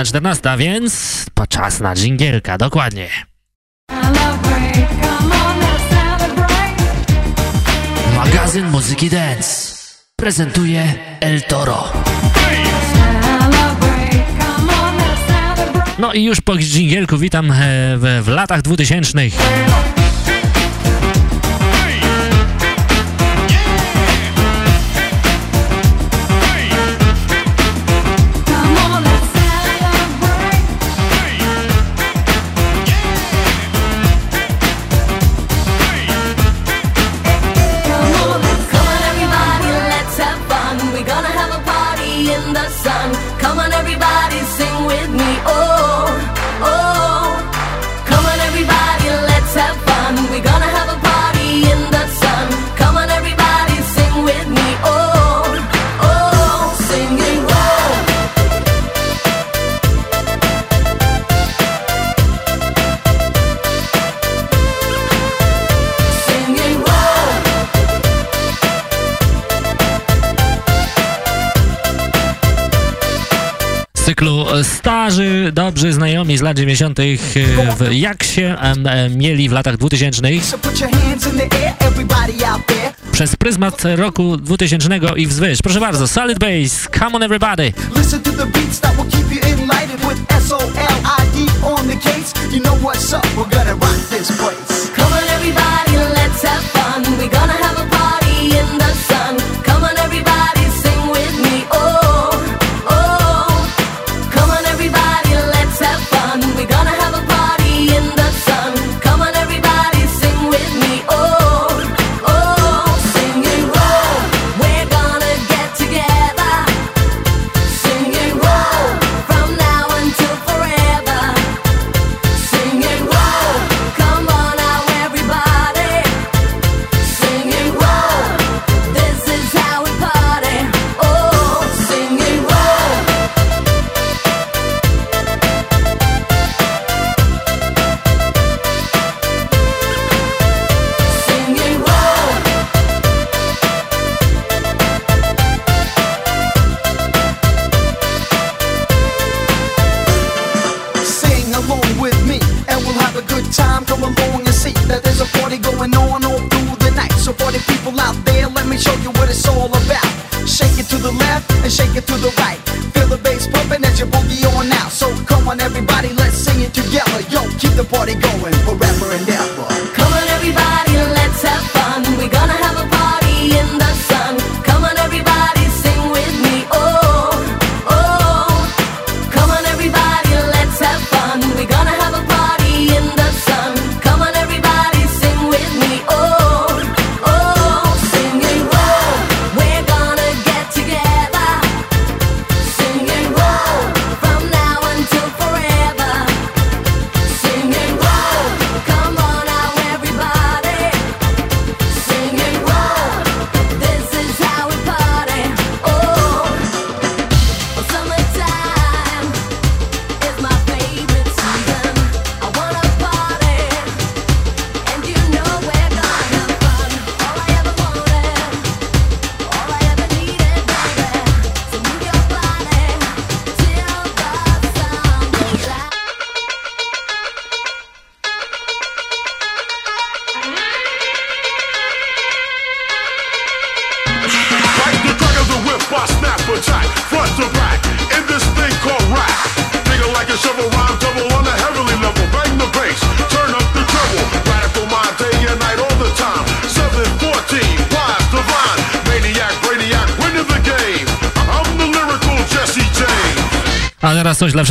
godzina 14, więc czas na dżingielka, dokładnie. Magazyn Muzyki Dance prezentuje El Toro. No i już po dżingielku witam e, w, w latach dwutysięcznych. starzy, dobrzy znajomi z lat 90. E, jak się mieli w latach 2000. Przez pryzmat roku 2000 i wzwyż. Proszę bardzo, Solid Bass, come on everybody. Listen to the beats that will keep you enlightened with S-O-L-I-D on the case. You know what's up, we're gonna rock this place. Come on everybody,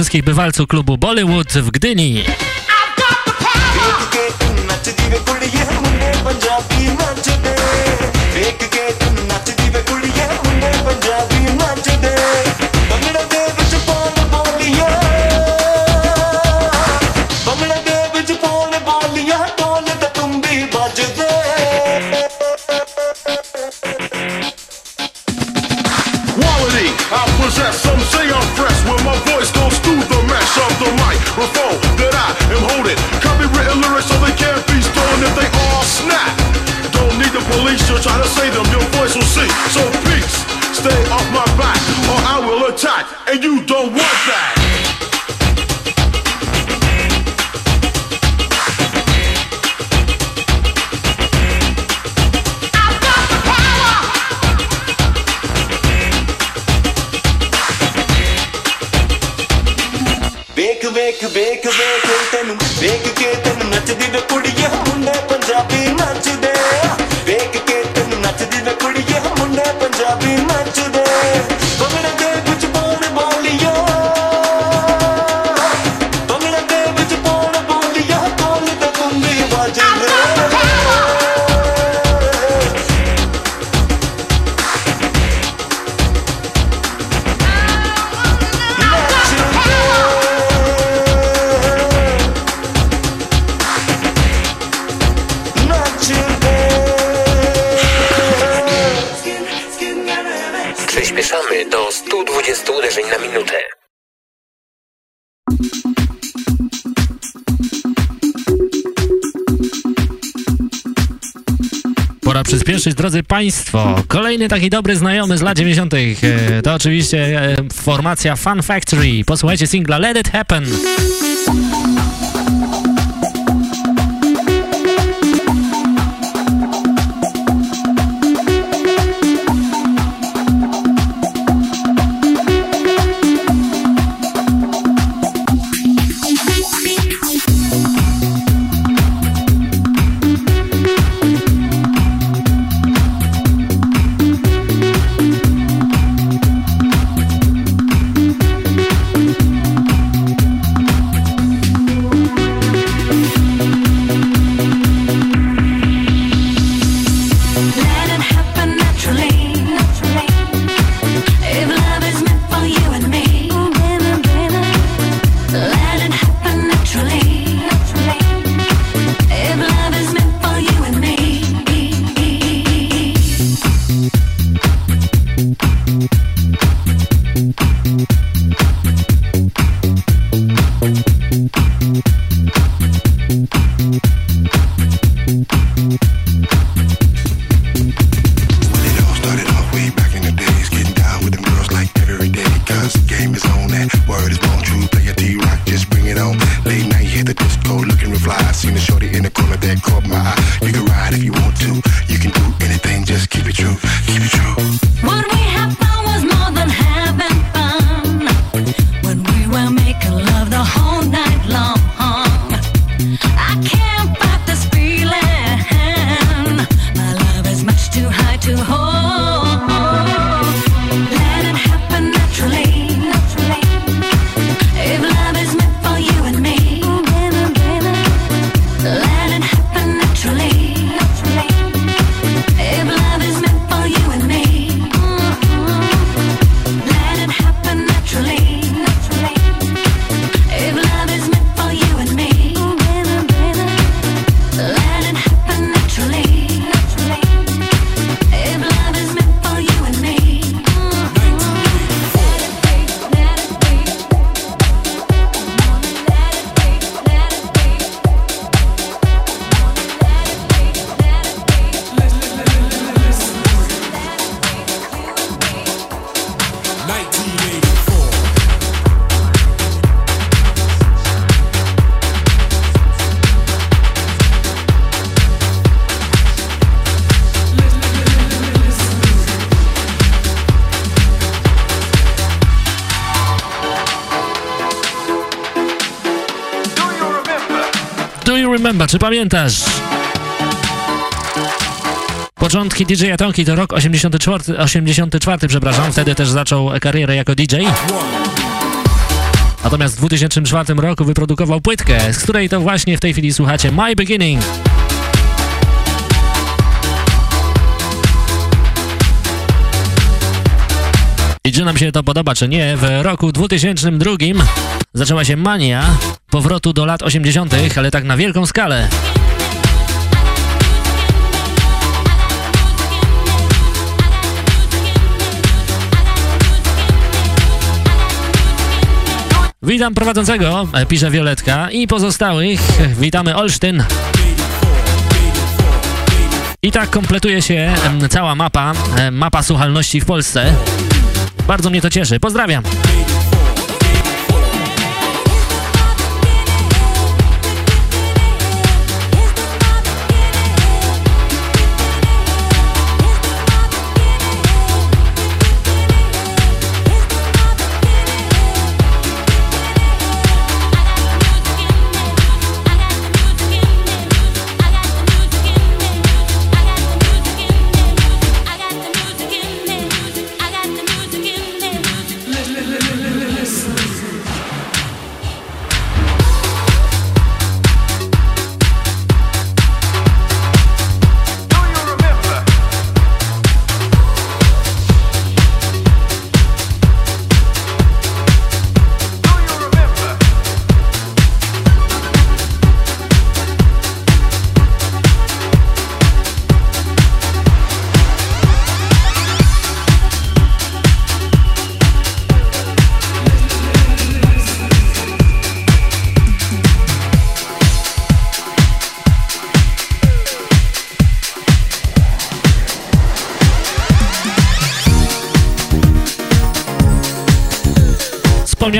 wszystkich bywalców klubu Bollywood w Gdyni. And you don't want drodzy Państwo, kolejny taki dobry znajomy z lat 90. E, to oczywiście e, formacja Fun Factory. Posłuchajcie singla Let It Happen. czy pamiętasz? Początki DJ Atomki to rok 84, 84, przepraszam, wtedy też zaczął karierę jako DJ. Natomiast w 2004 roku wyprodukował płytkę, z której to właśnie w tej chwili słuchacie My Beginning. I czy nam się to podoba, czy nie, w roku 2002 zaczęła się mania powrotu do lat 80., ale tak na wielką skalę. Witam prowadzącego, e, pisze Wioletka i pozostałych. Witamy Olsztyn. I tak kompletuje się cała mapa, mapa słuchalności w Polsce. Bardzo mnie to cieszy. Pozdrawiam.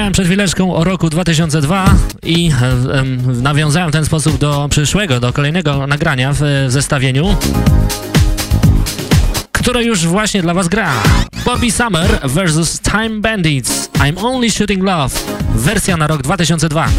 Wspomniałem przed chwileczką o roku 2002 i e, nawiązałem w ten sposób do przyszłego, do kolejnego nagrania w, w zestawieniu, które już właśnie dla Was gra. Bobby Summer vs. Time Bandits. I'm Only Shooting Love. Wersja na rok 2002.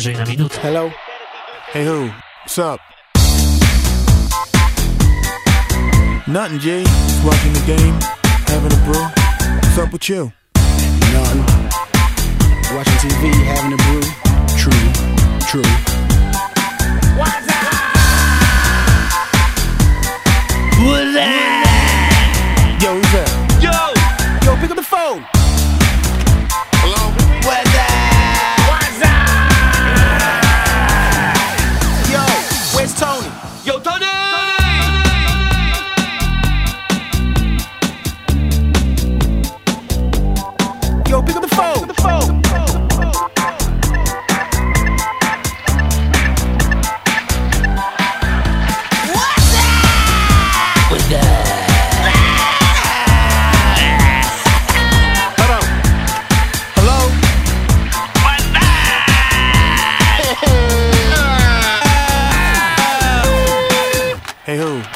wyżej na minutę. Hello? Hey who? What's up? Nothing, G. Just watching the game, having a brew. What's up with you? Nothing. Watching TV, having a brew. True, true. What's up? What's up?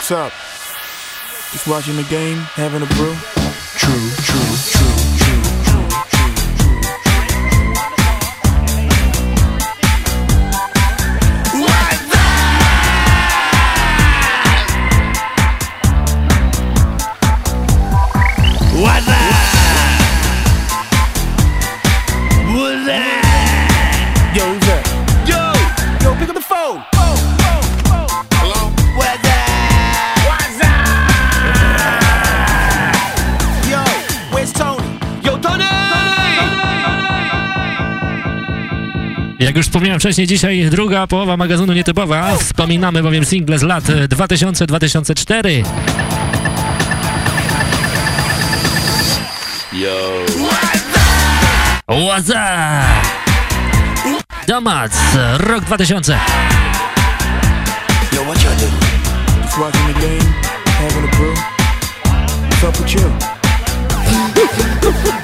What's up? Just watching the game, having a brew. True, true, Jak już wspomniałem wcześniej, dzisiaj druga połowa magazynu nietypowa. Wspominamy bowiem single z lat 2000-2004. What's up? Domac, rok 2000. Yo, what y'all do? Just watching the game, having a brew. What's up with you?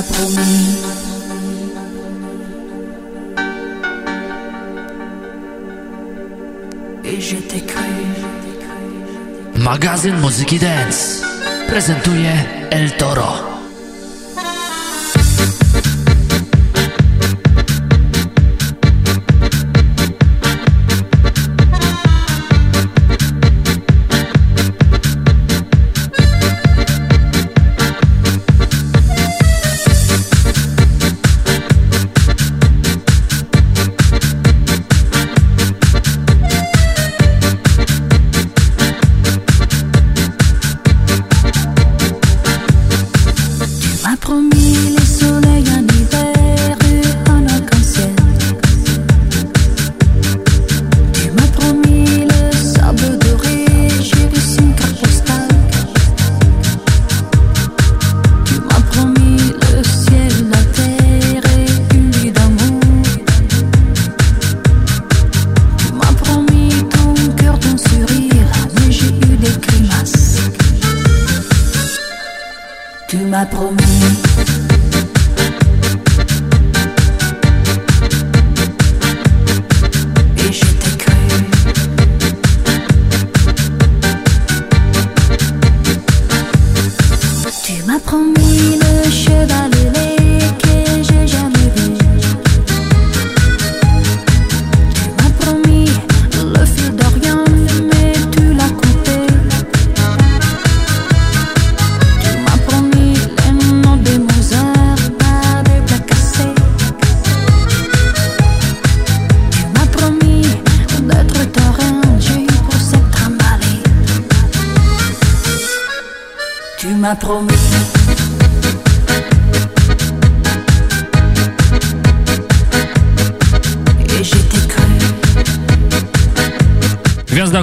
M'as promis. Et je t'ai. Magazyn Muzyki Dance prezentuje El Toro.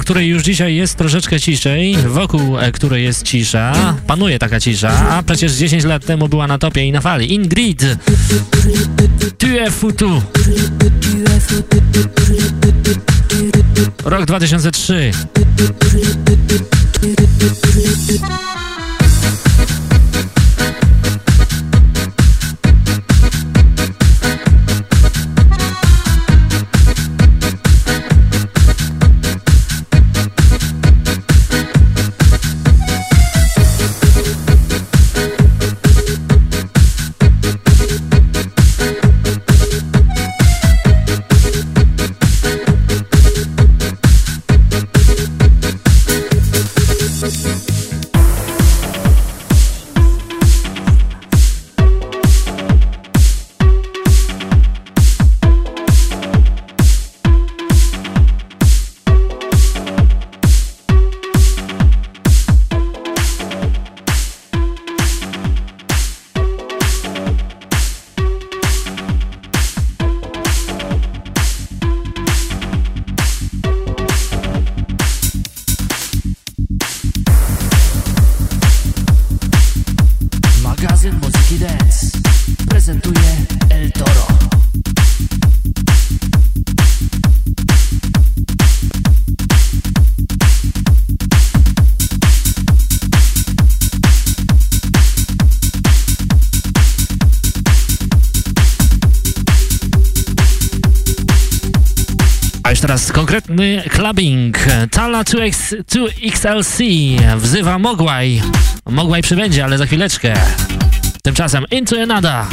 Której już dzisiaj jest troszeczkę ciszej, wokół e, której jest cisza, panuje taka cisza, a przecież 10 lat temu była na topie i na fali. Ingrid! Tu! Rok 2003. konkretny clubbing. Tala 2X, 2XLC wzywa Mogłaj. Mogłaj przybędzie, ale za chwileczkę. Tymczasem Into Another.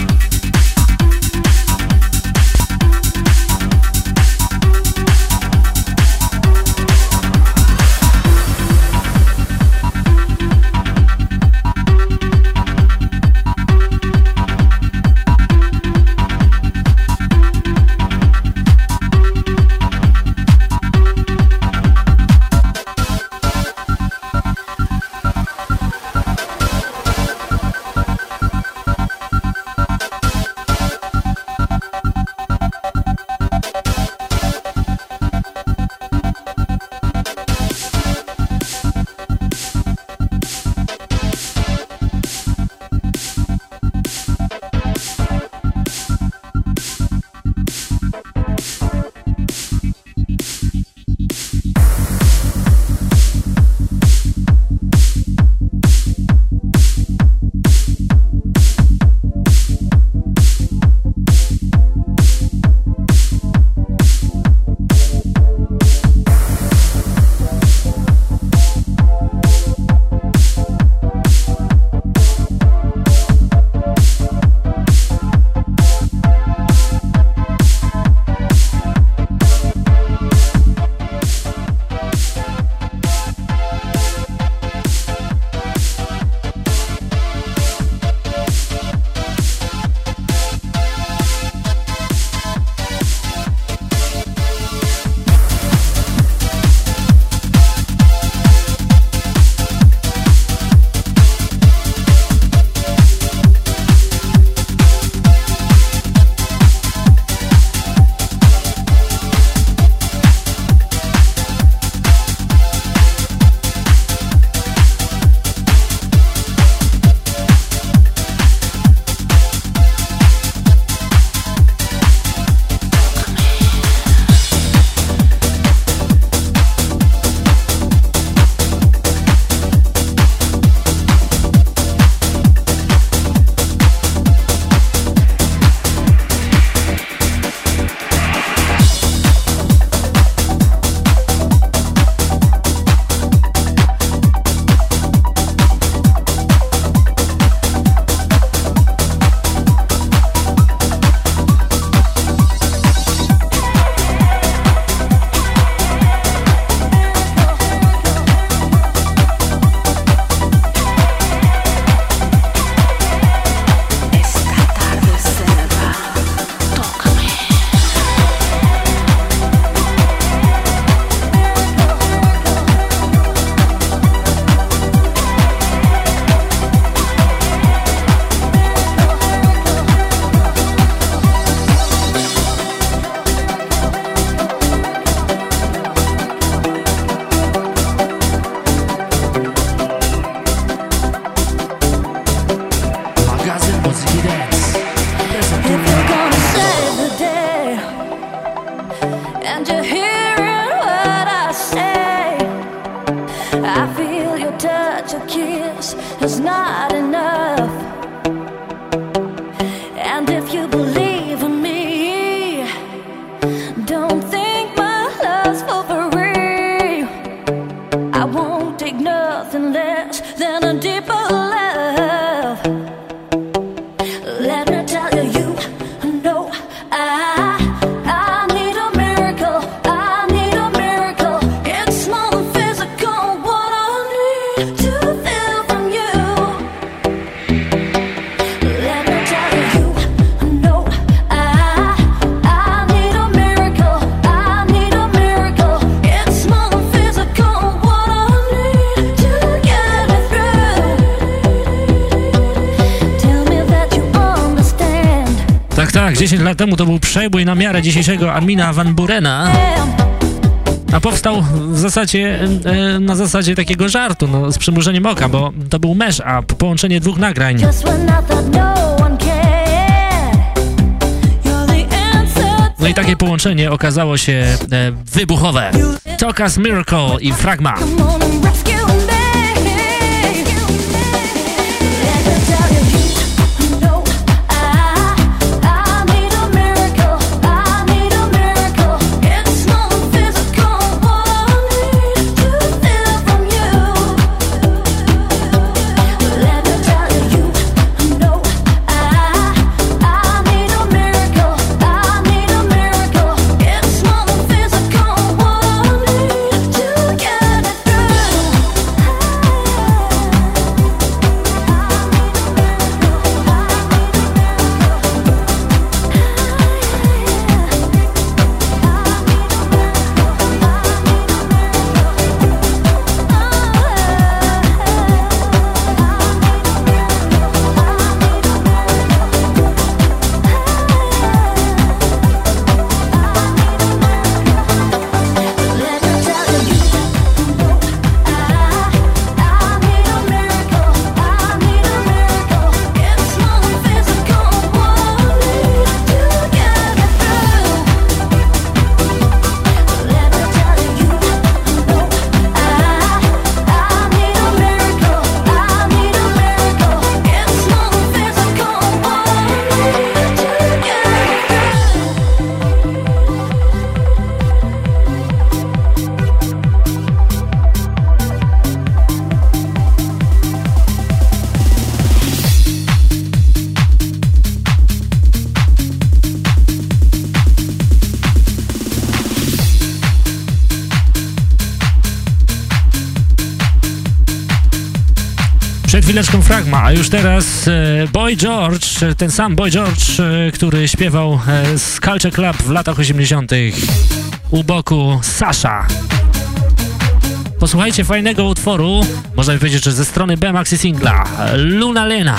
10 lat temu to był przebój na miarę dzisiejszego Armina Van Burena. A powstał w zasadzie e, na zasadzie takiego żartu, no, z przymrużeniem oka, bo to był mash-up, połączenie dwóch nagrań. No i takie połączenie okazało się e, wybuchowe. Tokas Miracle i Fragma. Chwileczką Fragma, a już teraz e, Boy George, e, ten sam Boy George, e, który śpiewał z Culture Club w latach 80. u boku Sasha. Posłuchajcie fajnego utworu, można by powiedzieć, że ze strony B Maxi Singla, Luna Lena.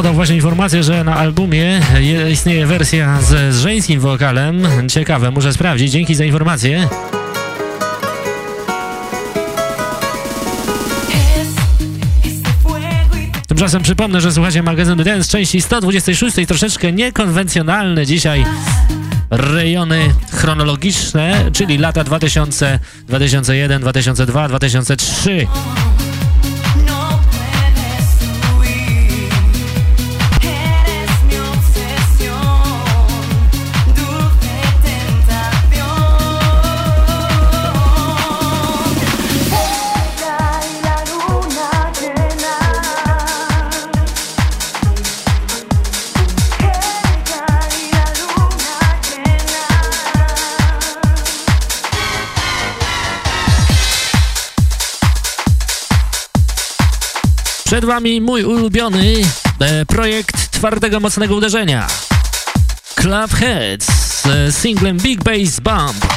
Podał właśnie informację, że na albumie je- istnieje wersja z, z żeńskim wokalem. Ciekawe, muszę sprawdzić. Dzięki za informację. Tymczasem przypomnę, że słuchacie magazynu Dance części 126, troszeczkę niekonwencjonalne dzisiaj rejony chronologiczne, czyli lata 2000, 2001, 2002, 2003. Przed wami mój ulubiony e, projekt twardego, mocnego uderzenia. Club Heads z singlem Big Bass Bump.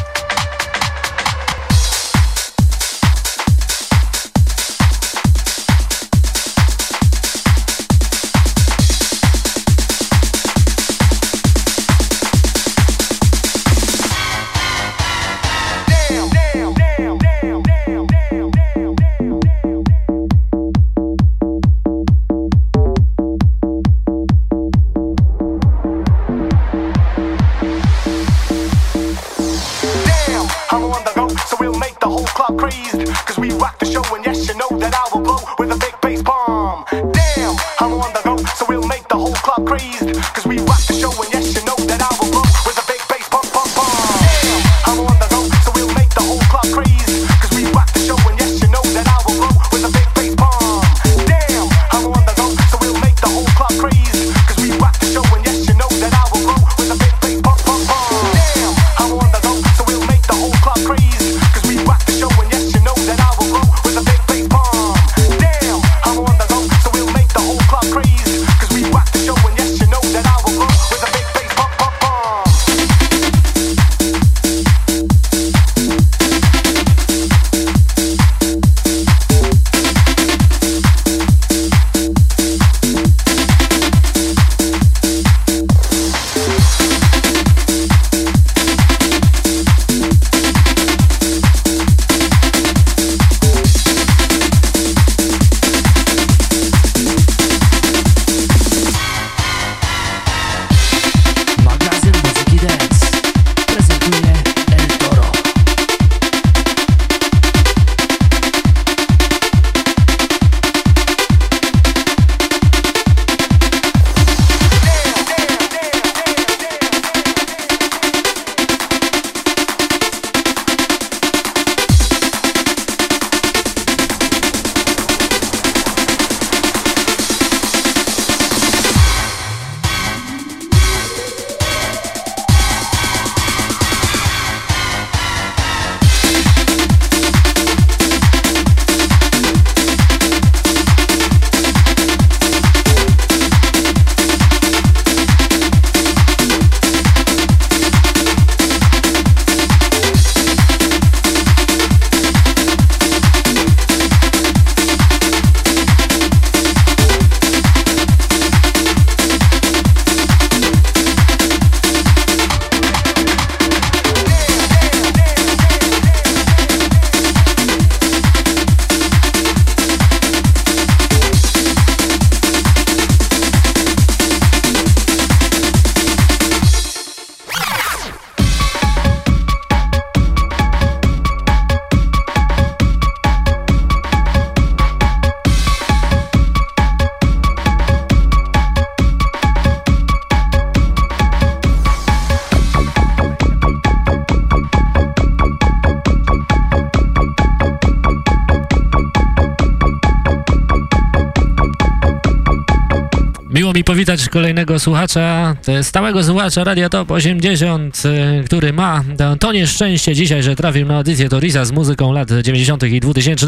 Powitać kolejnego słuchacza, e, stałego słuchacza Radia Top 80, e, który ma to nieszczęście dzisiaj, że trafił na audycję Torisa z muzyką lat 90. i 2000,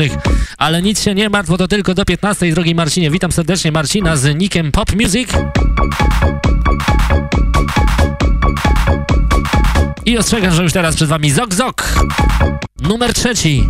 ale nic się nie martw, bo to tylko do 15, drogi Marcinie. Witam serdecznie Marcina z nikiem Pop Music. I ostrzegam, że już teraz przed wami Zok Zok, numer trzeci.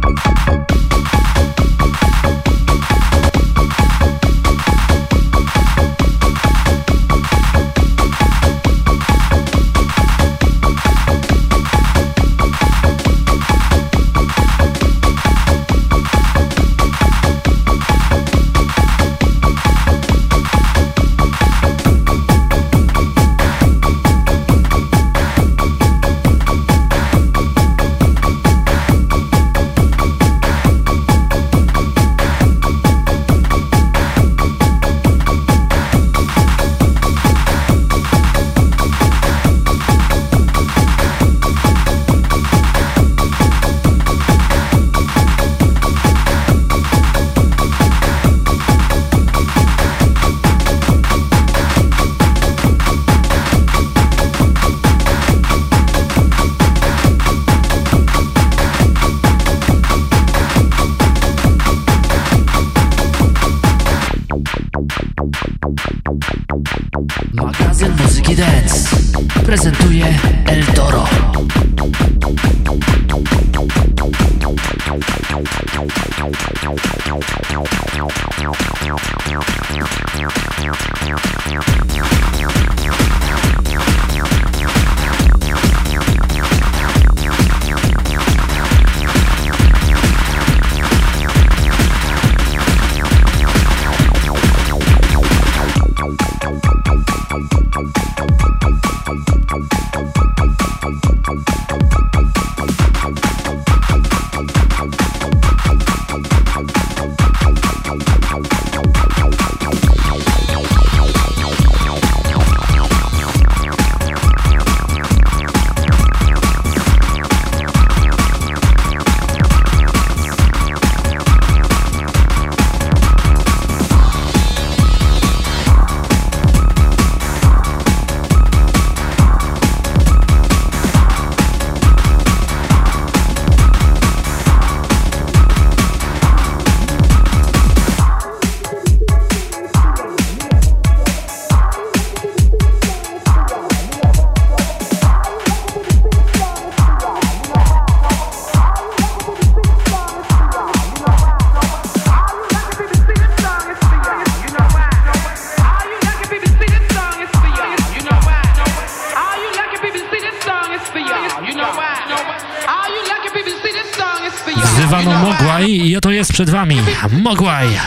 Prezentuje El Toro.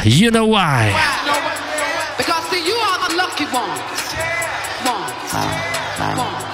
You know why? Because see, you are the lucky ones. Ones. Ones.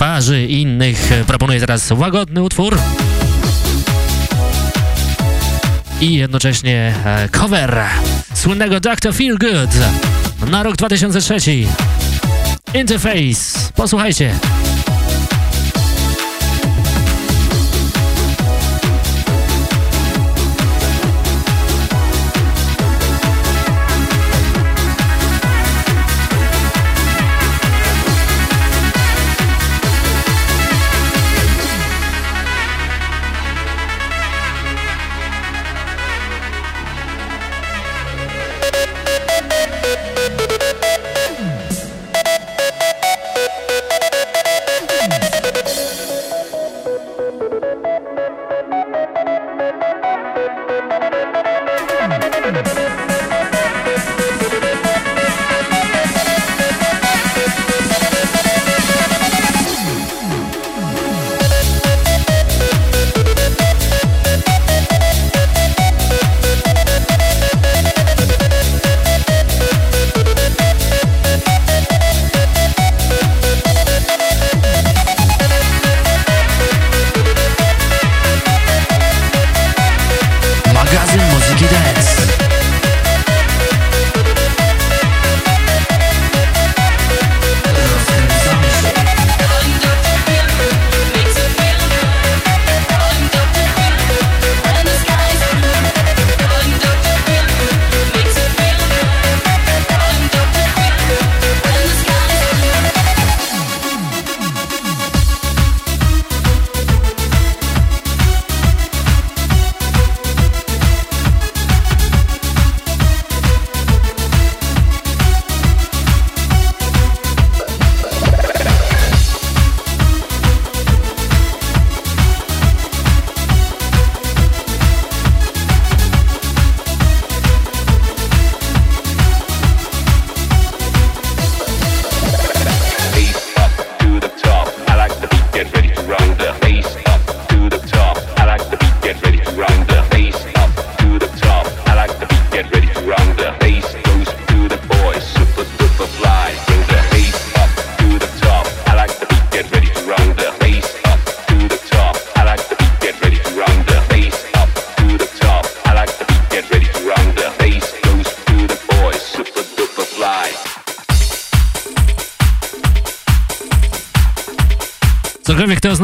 Twarzy innych proponuję teraz łagodny utwór. I jednocześnie e, cover słynnego Dr. Feel Good na rok 2003. Interface. Posłuchajcie.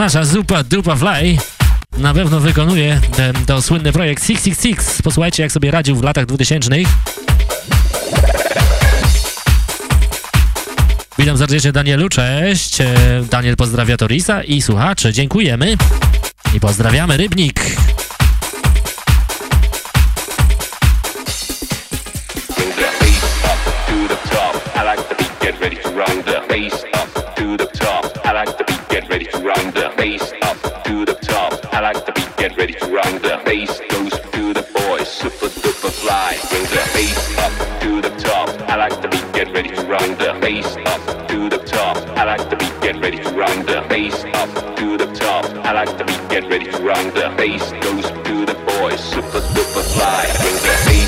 Oznacza, zupa dupa fly na pewno wykonuje ten, to słynny projekt 666. Posłuchajcie, jak sobie radził w latach 2000. Witam serdecznie Danielu, cześć. E, Daniel pozdrawia Torisa i słuchaczy, dziękujemy. I pozdrawiamy Rybnik. get ready to run the bass up to the top. I like run the bass up to the top. I like the beat, get ready to run the bass goes to the boys, super duper fly. Bring the bass up to the top. I like the beat, get ready to run the bass up to the top. I like the beat, get ready to run the bass up to the top. I like the beat, get ready to run the bass goes to the boys, super duper fly. Bring the bass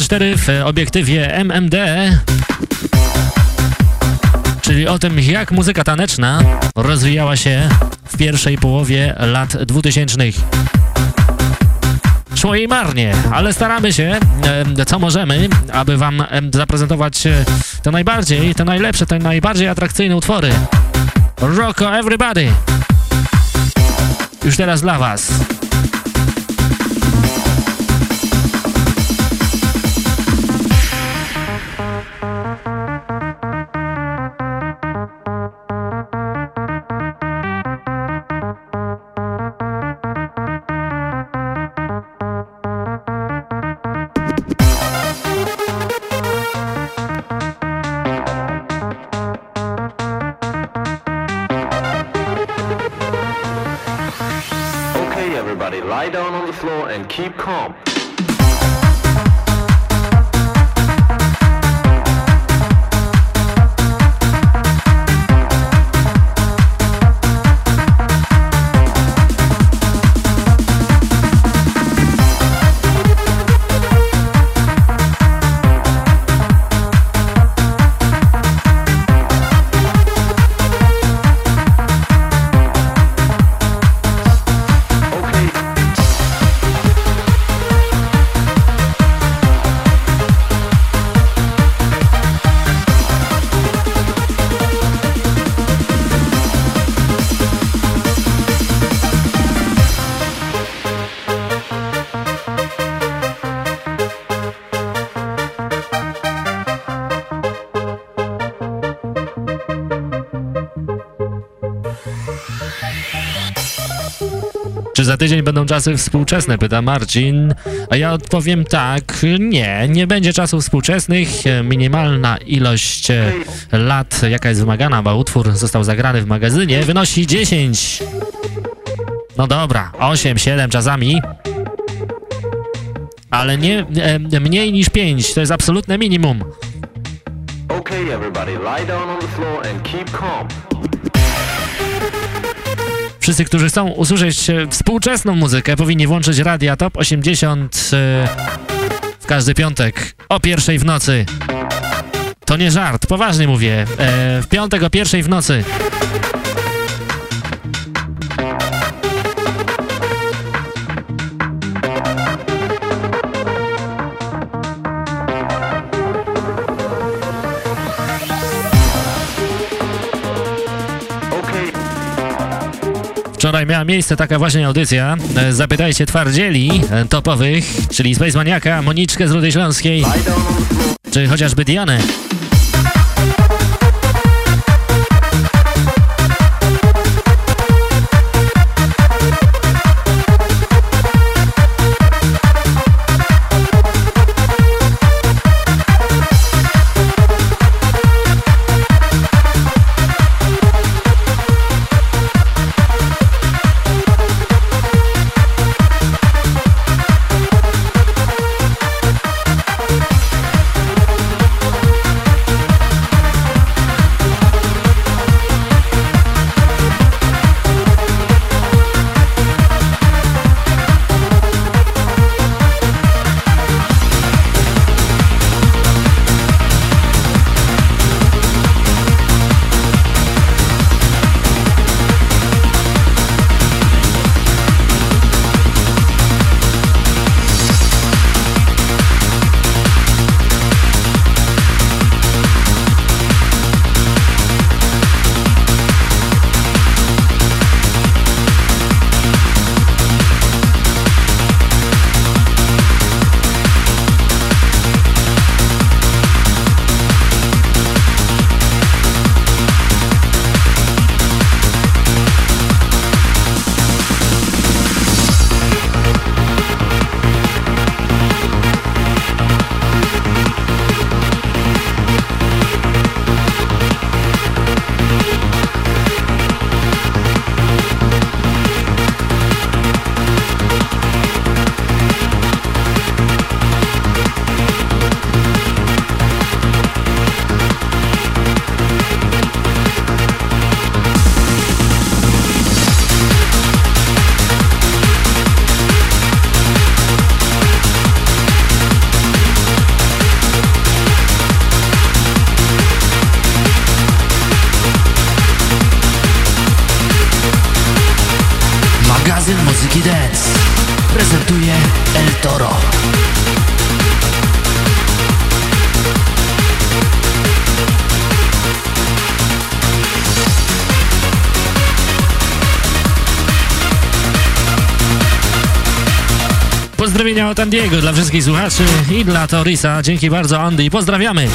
2000-2004 w obiektywie MMD, czyli o tym, jak muzyka taneczna rozwijała się w pierwszej połowie lat 2000. Szło jej marnie, ale staramy się, e, co możemy, aby wam e, zaprezentować e, te najbardziej, te najlepsze, te najbardziej atrakcyjne utwory. Rocko Everybody! Już teraz dla was. Tydzień będą czasy współczesne? Pyta Marcin. A ja odpowiem tak, nie, nie będzie czasów współczesnych. Minimalna ilość e, lat, jaka jest wymagana, bo utwór został zagrany w magazynie, wynosi 10. No dobra, 8, 7 czasami. Ale nie e, mniej niż 5, to jest absolutne minimum. Okay, everybody, lie down on the floor and keep calm. Wszyscy, którzy chcą usłyszeć e, współczesną muzykę, powinni włączyć Radia Top 80 e, w każdy piątek o pierwszej w nocy. To nie żart, poważnie mówię. E, w piątek o pierwszej w nocy. Miała miejsce taka właśnie audycja. E, Zapytajcie twardzieli e, topowych, czyli Space Maniaka, Moniczkę z Rudy Śląskiej, czy chociażby Dianę. Magazyn Muzyki Dance prezentuje El Toro. Pozdrowienia od Andiego dla wszystkich słuchaczy i dla Torisa. Dzięki bardzo Andy. Pozdrawiamy.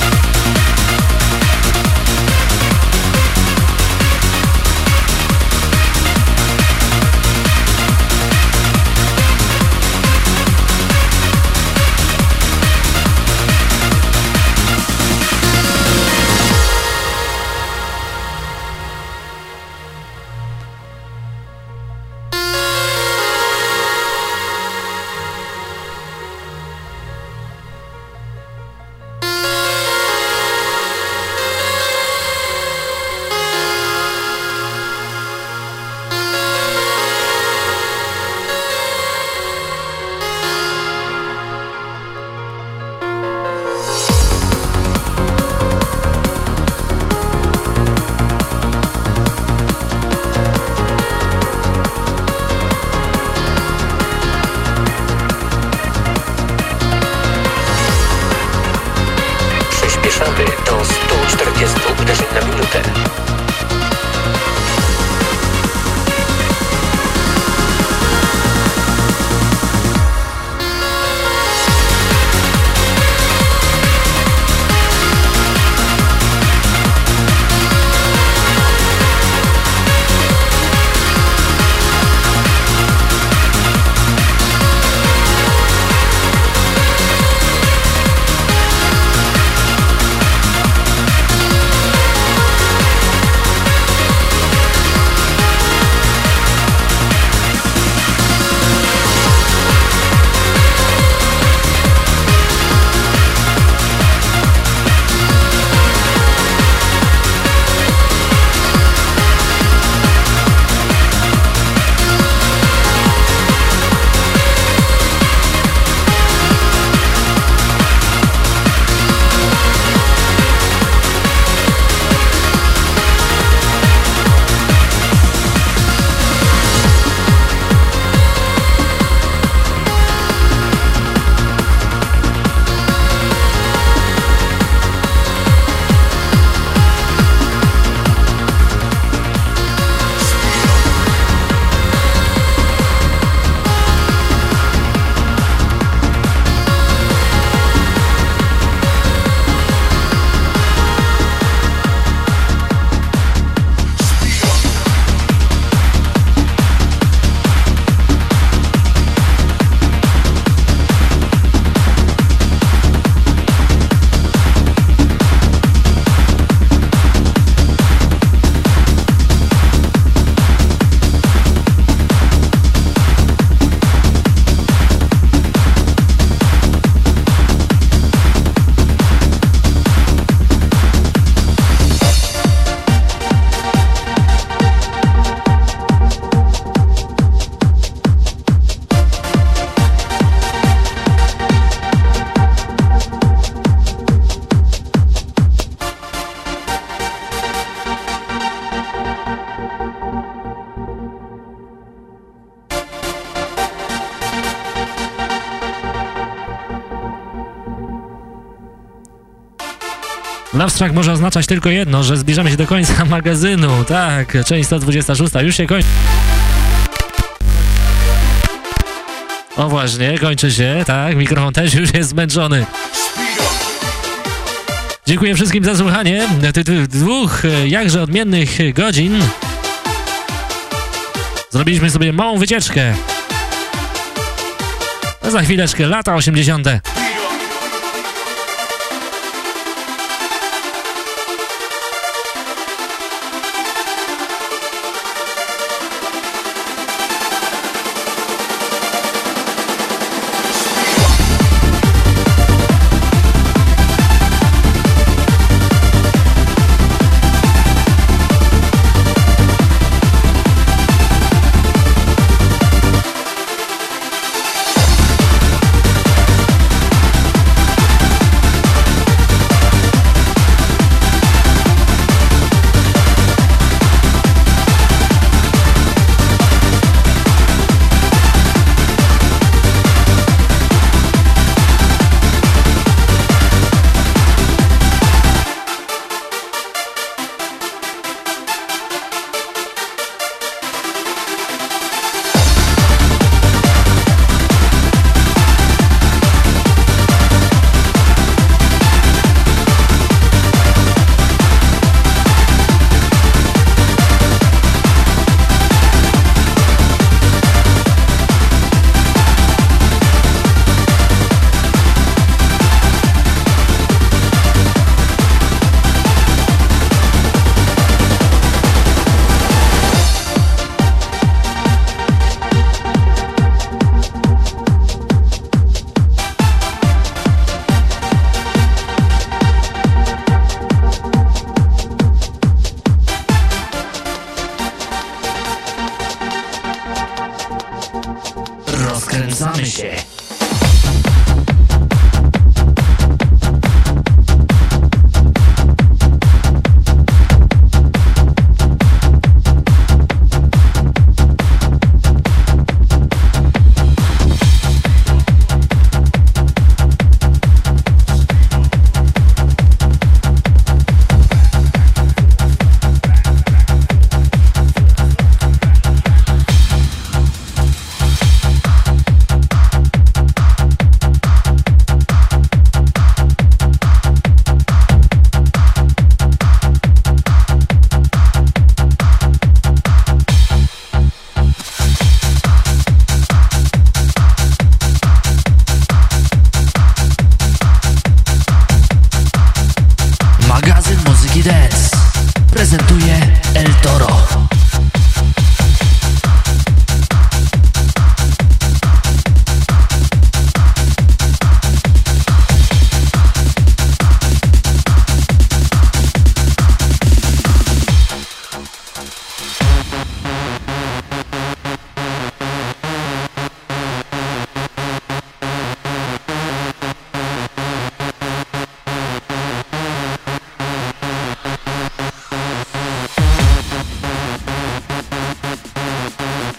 Abstract może oznaczać tylko jedno, że zbliżamy się do końca magazynu. Tak, część 126 już się kończy. O właśnie, kończy się, tak, mikrofon też już jest zmęczony. Dziękuję wszystkim za słuchanie tych dwóch jakże odmiennych godzin. Zrobiliśmy sobie małą wycieczkę. A za chwileczkę lata 80.